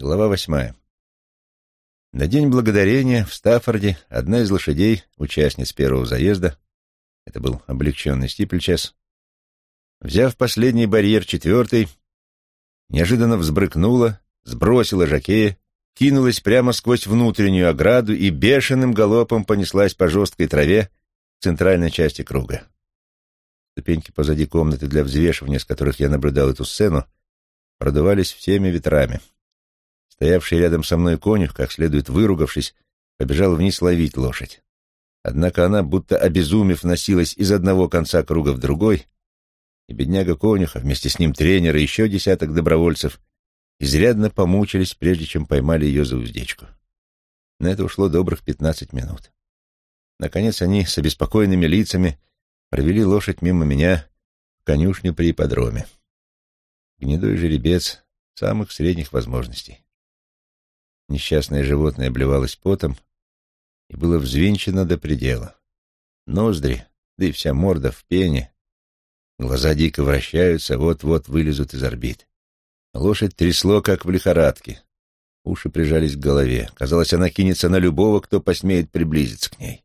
Глава восьмая. На День Благодарения в Стаффорде одна из лошадей, участниц первого заезда, это был облегченный стипльчас, взяв последний барьер четвертый, неожиданно взбрыкнула, сбросила жакея, кинулась прямо сквозь внутреннюю ограду и бешеным галопом понеслась по жесткой траве в центральной части круга. Ступеньки позади комнаты для взвешивания, с которых я наблюдал эту сцену, продувались всеми ветрами — Стоявший рядом со мной конюх, как следует выругавшись, побежал вниз ловить лошадь. Однако она, будто обезумев, носилась из одного конца круга в другой, и бедняга конюха, вместе с ним тренер и еще десяток добровольцев, изрядно помучились, прежде чем поймали ее за уздечку. На это ушло добрых пятнадцать минут. Наконец они с обеспокоенными лицами провели лошадь мимо меня в конюшню при ипподроме. Гнедой жеребец самых средних возможностей. Несчастное животное обливалось потом и было взвинчено до предела. Ноздри, да и вся морда в пене. Глаза дико вращаются, вот-вот вылезут из орбит. Лошадь трясло, как в лихорадке. Уши прижались к голове. Казалось, она кинется на любого, кто посмеет приблизиться к ней.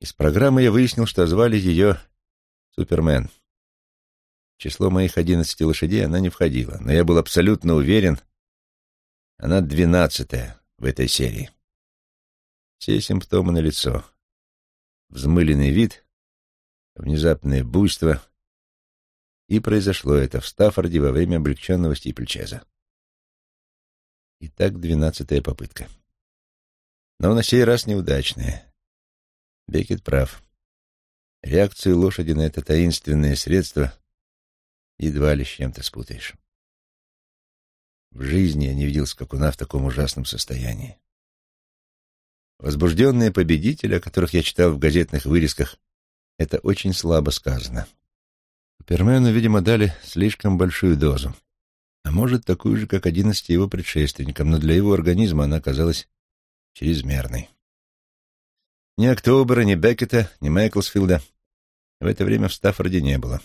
Из программы я выяснил, что звали ее Супермен. В число моих одиннадцати лошадей она не входила, но я был абсолютно уверен, она двенадцатая в этой серии. Все симптомы налицо. Взмыленный вид, внезапное буйство. И произошло это в Стаффорде во время облегченного стипльчеза. Итак, двенадцатая попытка. Но на сей раз неудачная. Бекет прав. Реакцию лошади на это таинственное средство едва ли с чем-то спутаешь. В жизни я не видел скакуна в таком ужасном состоянии. Возбужденные победители, о которых я читал в газетных вырезках, это очень слабо сказано. Супермену, видимо, дали слишком большую дозу. А может, такую же, как одиннадцати его предшественникам, но для его организма она оказалась чрезмерной. Ни Октобера, ни Беккета, ни Майклсфилда в это время в Стаффорде не было.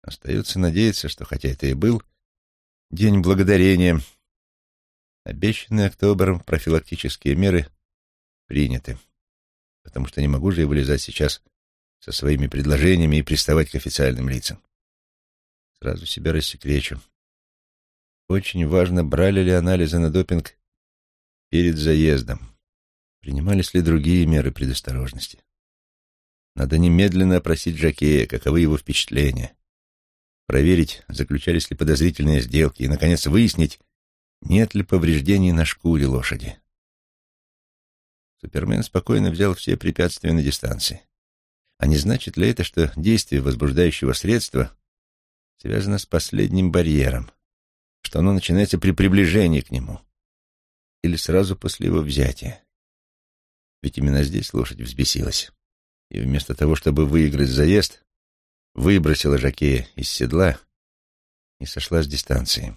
Остается надеяться, что, хотя это и был День благодарения. Обещанные Октобером профилактические меры приняты, потому что не могу же я вылезать сейчас со своими предложениями и приставать к официальным лицам. Сразу себя рассекречу. Очень важно, брали ли анализы на допинг перед заездом, принимались ли другие меры предосторожности. Надо немедленно опросить Жакея, каковы его впечатления проверить, заключались ли подозрительные сделки, и, наконец, выяснить, нет ли повреждений на шкуре лошади. Супермен спокойно взял все препятствия на дистанции. А не значит ли это, что действие возбуждающего средства связано с последним барьером, что оно начинается при приближении к нему или сразу после его взятия? Ведь именно здесь лошадь взбесилась, и вместо того, чтобы выиграть заезд, выбросила Жакея из седла и сошла с дистанции.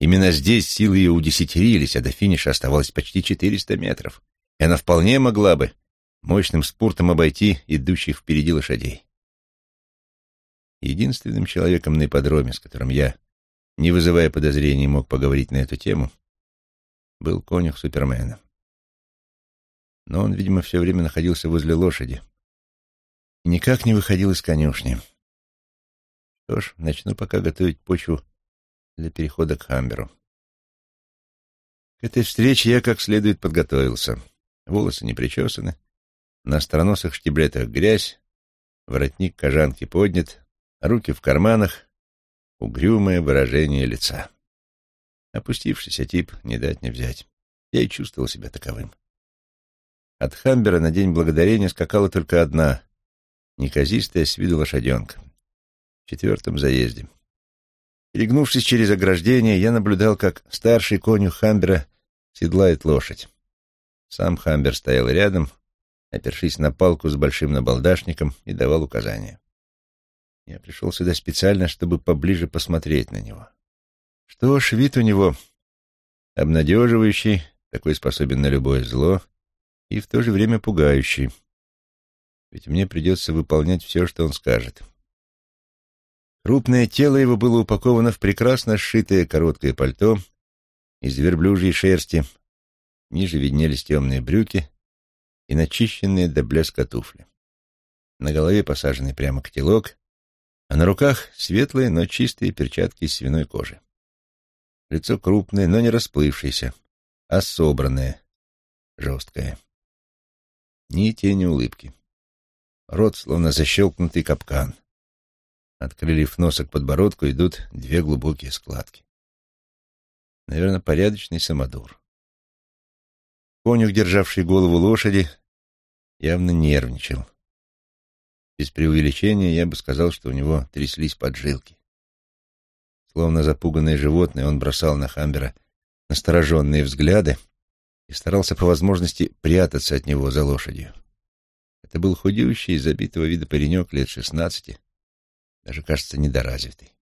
Именно здесь силы ее удесятерились, а до финиша оставалось почти 400 метров, и она вполне могла бы мощным спортом обойти идущих впереди лошадей. Единственным человеком на ипподроме, с которым я, не вызывая подозрений, мог поговорить на эту тему, был конюх Супермена. Но он, видимо, все время находился возле лошади, никак не выходил из конюшни. Что ж, начну пока готовить почву для перехода к Хамберу. К этой встрече я как следует подготовился. Волосы не причесаны, на остроносых штиблетах грязь, воротник кожанки поднят, руки в карманах, угрюмое выражение лица. Опустившийся тип не дать не взять. Я и чувствовал себя таковым. От Хамбера на День Благодарения скакала только одна неказистая с виду лошаденка. В четвертом заезде. Перегнувшись через ограждение, я наблюдал, как старший конюх Хамбера седлает лошадь. Сам Хамбер стоял рядом, опершись на палку с большим набалдашником и давал указания. Я пришел сюда специально, чтобы поближе посмотреть на него. Что ж, вид у него обнадеживающий, такой способен на любое зло, и в то же время пугающий ведь мне придется выполнять все, что он скажет. Крупное тело его было упаковано в прекрасно сшитое короткое пальто из верблюжьей шерсти. Ниже виднелись темные брюки и начищенные до блеска туфли. На голове посаженный прямо котелок, а на руках светлые, но чистые перчатки из свиной кожи. Лицо крупное, но не расплывшееся, а собранное, жесткое. Ни тени улыбки. Рот словно защелкнутый капкан. Открылив носок подбородку, идут две глубокие складки. Наверное, порядочный самодур. Конюх, державший голову лошади, явно нервничал. Без преувеличения я бы сказал, что у него тряслись поджилки. Словно запуганное животное, он бросал на Хамбера настороженные взгляды и старался по возможности прятаться от него за лошадью. Это был худющий, забитого вида паренек лет шестнадцати, даже, кажется, недоразвитый.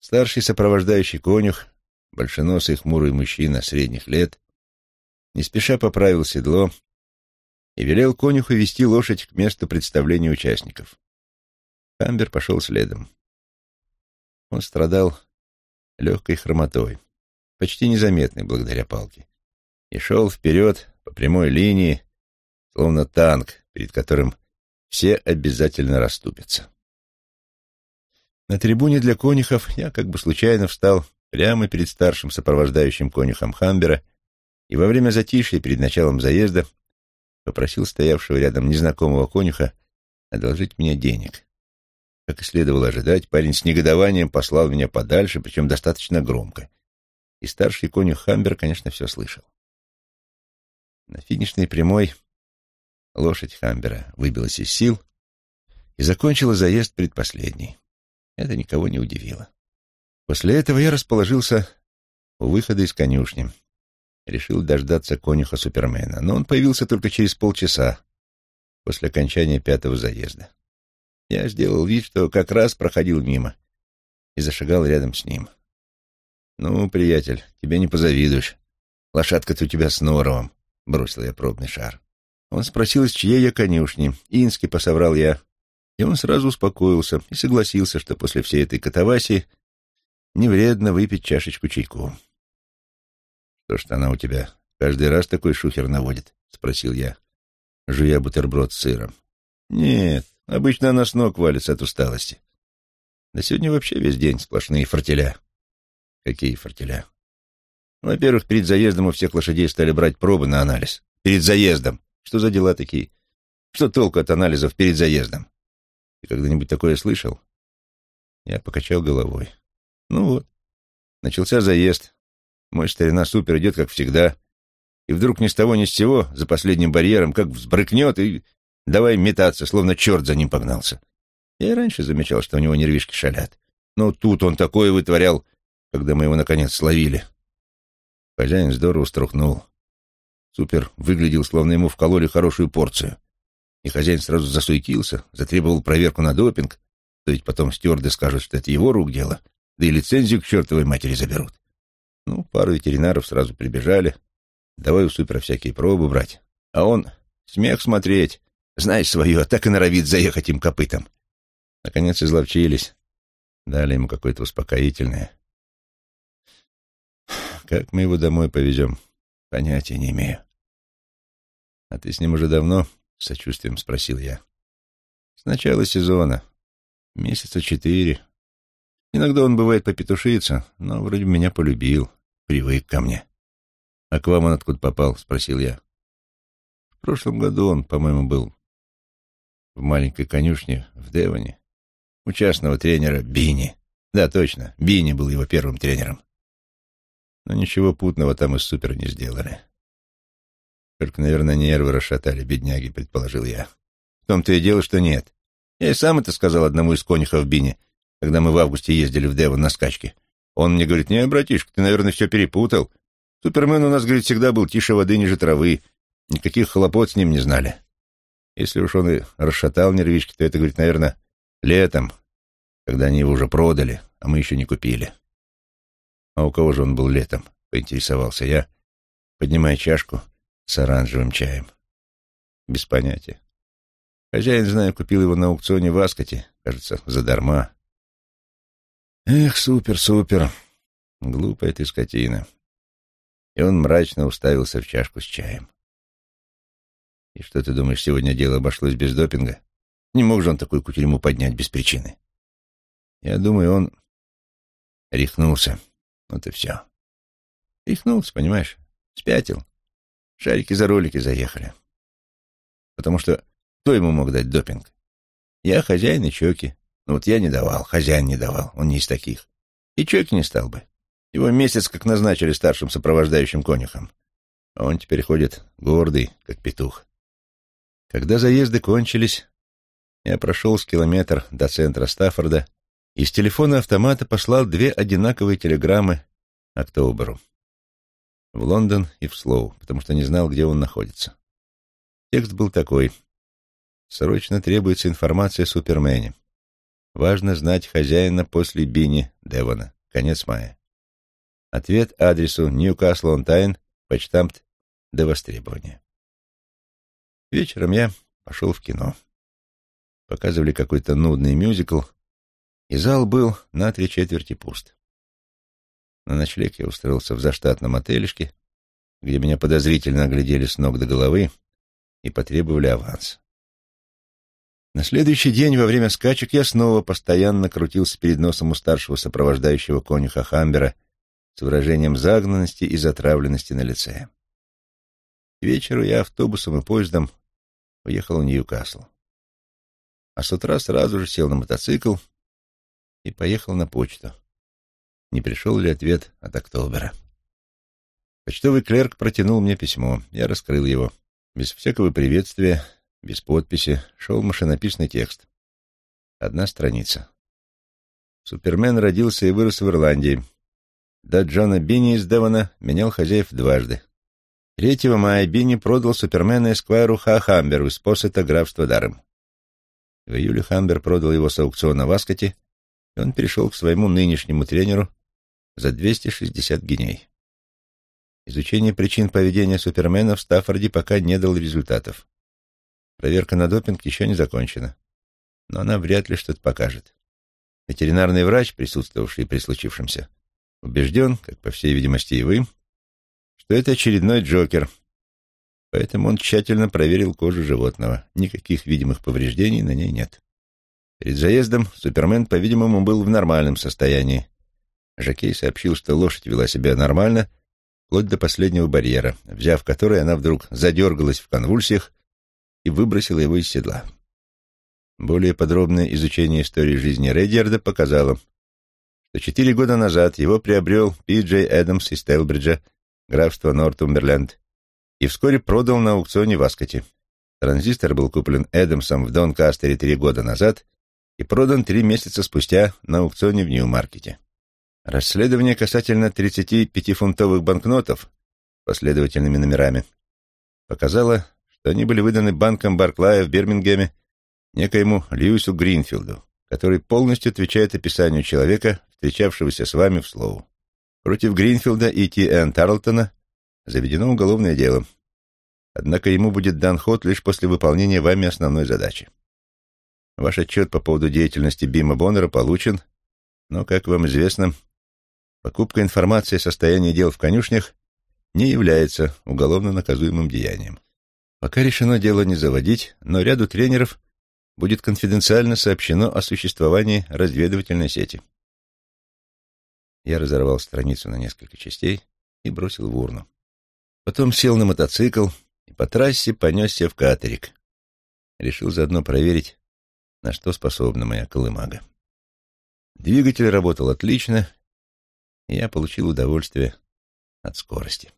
Старший сопровождающий конюх, большеносый хмурый мужчина средних лет, не спеша поправил седло и велел конюху вести лошадь к месту представления участников. Камбер пошел следом. Он страдал легкой хромотой, почти незаметной благодаря палке, и шел вперед по прямой линии, словно танк, перед которым все обязательно расступятся. На трибуне для конюхов я как бы случайно встал прямо перед старшим сопровождающим конюхом Хамбера и во время затишья перед началом заезда попросил стоявшего рядом незнакомого конюха одолжить мне денег. Как и следовало ожидать, парень с негодованием послал меня подальше, причем достаточно громко. И старший конюх Хамбер, конечно, все слышал. На финишной прямой лошадь Хамбера выбилась из сил и закончила заезд предпоследней. Это никого не удивило. После этого я расположился у выхода из конюшни. Решил дождаться конюха Супермена, но он появился только через полчаса после окончания пятого заезда. Я сделал вид, что как раз проходил мимо и зашагал рядом с ним. «Ну, приятель, тебе не позавидуешь. Лошадка-то у тебя с норовом», — бросил я пробный шар. Он спросил, из чьей я конюшни. Ински посоврал я, и он сразу успокоился и согласился, что после всей этой катавасии не вредно выпить чашечку чайку. «Что ж она у тебя каждый раз такой шухер наводит?» — спросил я, жуя бутерброд с сыром. «Нет, обычно она с ног валится от усталости. Да сегодня вообще весь день сплошные фортеля». «Какие фортеля?» «Во-первых, перед заездом у всех лошадей стали брать пробы на анализ. Перед заездом. Что за дела такие? Что толку от анализов перед заездом? Ты когда-нибудь такое слышал? Я покачал головой. Ну вот. Начался заезд. Мой старина супер идет, как всегда. И вдруг ни с того ни с сего, за последним барьером, как взбрыкнет и давай метаться, словно черт за ним погнался. Я раньше замечал, что у него нервишки шалят. Но тут он такое вытворял, когда мы его, наконец, словили. Хозяин здорово струхнул. Супер выглядел, словно ему вкололи хорошую порцию. И хозяин сразу засуетился, затребовал проверку на допинг, то ведь потом стюарды скажут, что это его рук дело, да и лицензию к чертовой матери заберут. Ну, пару ветеринаров сразу прибежали, давай у супера всякие пробы брать. А он, смех смотреть, знаешь свое, так и норовит заехать им копытом. Наконец изловчились, дали ему какое-то успокоительное. Как мы его домой повезем, понятия не имею. А ты с ним уже давно? — с сочувствием спросил я. «С начала сезона. Месяца четыре. Иногда он бывает попетушится, но вроде меня полюбил, привык ко мне». «А к вам он откуда попал?» — спросил я. «В прошлом году он, по-моему, был в маленькой конюшне в Девоне. У частного тренера Бини. Да, точно, Бини был его первым тренером. Но ничего путного там из супер не сделали. Только, наверное, нервы расшатали, бедняги, предположил я. В том-то и дело, что нет. Я и сам это сказал одному из конюхов Бини, когда мы в августе ездили в Девон на скачке. Он мне говорит, не, братишка, ты, наверное, все перепутал. Супермен у нас, говорит, всегда был тише воды, ниже травы. Никаких хлопот с ним не знали. Если уж он и расшатал нервишки, то это, говорит, наверное, летом, когда они его уже продали, а мы еще не купили. А у кого же он был летом? Поинтересовался я, поднимая чашку с оранжевым чаем. Без понятия. Хозяин, знаю, купил его на аукционе в Аскоте, кажется, задарма. Эх, супер, супер. Глупая ты скотина. И он мрачно уставился в чашку с чаем. И что ты думаешь, сегодня дело обошлось без допинга? Не мог же он такую кутерьму поднять без причины. Я думаю, он рехнулся. Вот и все. Рехнулся, понимаешь? Спятил. Шарики за ролики заехали. Потому что кто ему мог дать допинг? Я хозяин и Чоки. Ну вот я не давал, хозяин не давал, он не из таких. И Чоки не стал бы. Его месяц как назначили старшим сопровождающим конюхом. А он теперь ходит гордый, как петух. Когда заезды кончились, я прошел с километр до центра Стаффорда и с телефона автомата послал две одинаковые телеграммы Октоберу. В Лондон и в Слоу, потому что не знал, где он находится. Текст был такой. Срочно требуется информация о Супермене. Важно знать хозяина после Бини Девона. Конец мая. Ответ адресу Ньюкасл он Тайн, почтамт до востребования. Вечером я пошел в кино. Показывали какой-то нудный мюзикл, и зал был на три четверти пуст. На ночлег я устроился в заштатном отелишке, где меня подозрительно оглядели с ног до головы и потребовали аванс. На следующий день во время скачек я снова постоянно крутился перед носом у старшего сопровождающего конюха Хамбера с выражением загнанности и затравленности на лице. К вечеру я автобусом и поездом уехал в Ньюкасл. А с утра сразу же сел на мотоцикл и поехал на почту. Не пришел ли ответ от Октобера? Почтовый клерк протянул мне письмо. Я раскрыл его. Без всякого приветствия, без подписи, шел машинописный текст. Одна страница. Супермен родился и вырос в Ирландии. До Джона Бинни из Девона менял хозяев дважды. 3 мая Бинни продал Супермена Эсквайру Ха Хамберу из посета графства Даром. В июле Хамбер продал его с аукциона в Аскоте, и он перешел к своему нынешнему тренеру за 260 геней. Изучение причин поведения Супермена в Стаффорде пока не дал результатов. Проверка на допинг еще не закончена, но она вряд ли что-то покажет. Ветеринарный врач, присутствовавший при случившемся, убежден, как по всей видимости и вы, что это очередной Джокер, поэтому он тщательно проверил кожу животного. Никаких видимых повреждений на ней нет. Перед заездом Супермен, по-видимому, был в нормальном состоянии. Жакей сообщил, что лошадь вела себя нормально, вплоть до последнего барьера, взяв который, она вдруг задергалась в конвульсиях и выбросила его из седла. Более подробное изучение истории жизни Редьярда показало, что четыре года назад его приобрел Пи Джей Эдамс из Телбриджа, графство Нортумберленд, и вскоре продал на аукционе в Аскоте. Транзистор был куплен Эдамсом в Донкастере три года назад и продан три месяца спустя на аукционе в Нью-Маркете. Расследование касательно 35-фунтовых банкнотов последовательными номерами показало, что они были выданы банком Барклая в Бирмингеме некоему Льюису Гринфилду, который полностью отвечает описанию человека, встречавшегося с вами в Слоу. Против Гринфилда и Ти Эн Тарлтона заведено уголовное дело. Однако ему будет дан ход лишь после выполнения вами основной задачи. Ваш отчет по поводу деятельности Бима Боннера получен, но, как вам известно, покупка информации о состоянии дел в конюшнях не является уголовно наказуемым деянием. Пока решено дело не заводить, но ряду тренеров будет конфиденциально сообщено о существовании разведывательной сети. Я разорвал страницу на несколько частей и бросил в урну. Потом сел на мотоцикл и по трассе понесся в катерик. Решил заодно проверить, на что способна моя колымага. Двигатель работал отлично, и я получил удовольствие от скорости.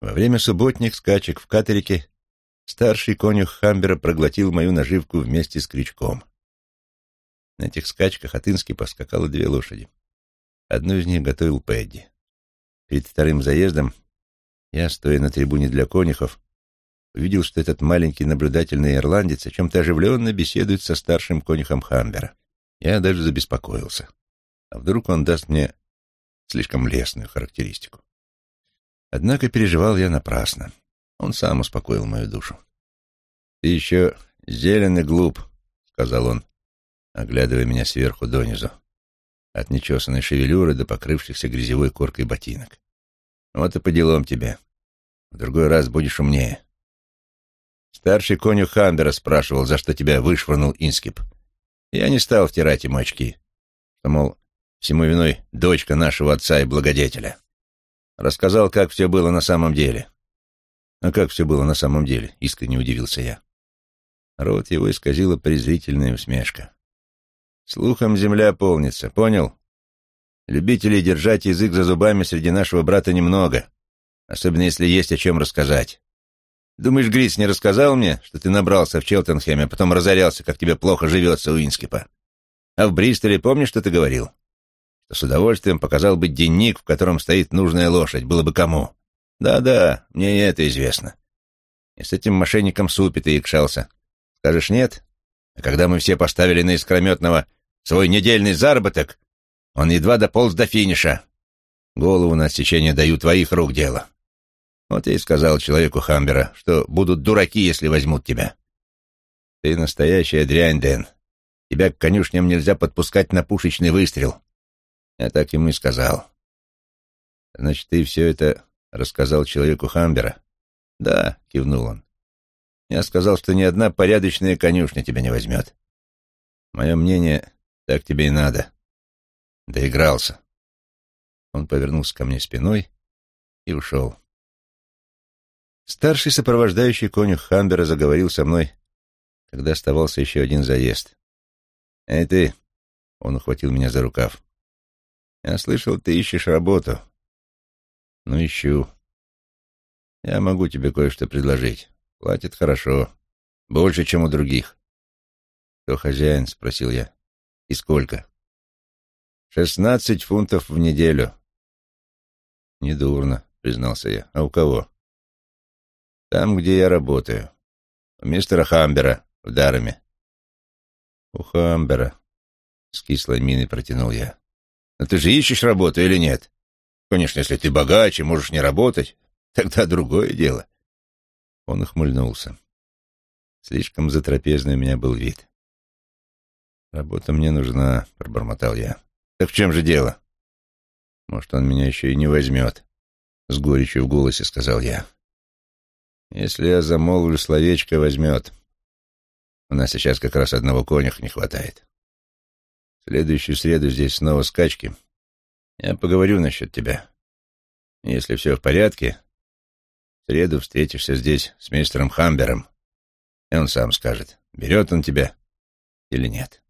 Во время субботних скачек в катерике старший конюх Хамбера проглотил мою наживку вместе с крючком. На этих скачках от Ински поскакало две лошади. Одну из них готовил Пэдди. Перед вторым заездом я, стоя на трибуне для конюхов, увидел, что этот маленький наблюдательный ирландец о чем-то оживленно беседует со старшим конюхом Хамбера. Я даже забеспокоился. А вдруг он даст мне слишком лестную характеристику? Однако переживал я напрасно. Он сам успокоил мою душу. «Ты еще Зелен и глуп, — сказал он, оглядывая меня сверху донизу, от нечесанной шевелюры до покрывшихся грязевой коркой ботинок. Вот и по делам тебе. В другой раз будешь умнее. Старший конюх Хамбера спрашивал, за что тебя вышвырнул Инскип. Я не стал втирать ему очки, что, мол, всему виной дочка нашего отца и благодетеля. Рассказал, как все было на самом деле. А как все было на самом деле, искренне удивился я. Рот его исказила презрительная усмешка. Слухом земля полнится, понял? Любителей держать язык за зубами среди нашего брата немного, особенно если есть о чем рассказать. Думаешь, Гриц не рассказал мне, что ты набрался в Челтенхеме, а потом разорялся, как тебе плохо живется у Инскипа? А в Бристоле помнишь, что ты говорил? Что с удовольствием показал бы денник, в котором стоит нужная лошадь, было бы кому. Да-да, мне и это известно. И с этим мошенником Супи ты икшался. Скажешь нет? А когда мы все поставили на искрометного свой недельный заработок, он едва дополз до финиша. Голову на отсечение даю твоих рук дело. Вот я и сказал человеку Хамбера, что будут дураки, если возьмут тебя. Ты настоящая дрянь, Дэн. Тебя к конюшням нельзя подпускать на пушечный выстрел. Я так ему и сказал. Значит, ты все это рассказал человеку Хамбера? Да, кивнул он. Я сказал, что ни одна порядочная конюшня тебя не возьмет. Мое мнение, так тебе и надо. Доигрался. Он повернулся ко мне спиной и ушел. Старший сопровождающий конюх Хамбера заговорил со мной, когда оставался еще один заезд. «Эй ты!» — он ухватил меня за рукав. «Я слышал, ты ищешь работу». «Ну, ищу. Я могу тебе кое-что предложить. Платит хорошо. Больше, чем у других». «Кто хозяин?» — спросил я. «И сколько?» «Шестнадцать фунтов в неделю». «Недурно», — признался я. «А у кого?» Там, где я работаю. У мистера Хамбера в Дараме. У Хамбера. С кислой миной протянул я. Но ты же ищешь работу или нет? Конечно, если ты богаче, можешь не работать, тогда другое дело. Он ухмыльнулся. Слишком затрапезный у меня был вид. «Работа мне нужна», — пробормотал я. «Так в чем же дело?» «Может, он меня еще и не возьмет», — с горечью в голосе сказал я. Если я замолвлю словечко, возьмет. У нас сейчас как раз одного конюха не хватает. В следующую среду здесь снова скачки. Я поговорю насчет тебя. Если все в порядке, в среду встретишься здесь с мистером Хамбером, и он сам скажет, берет он тебя или нет.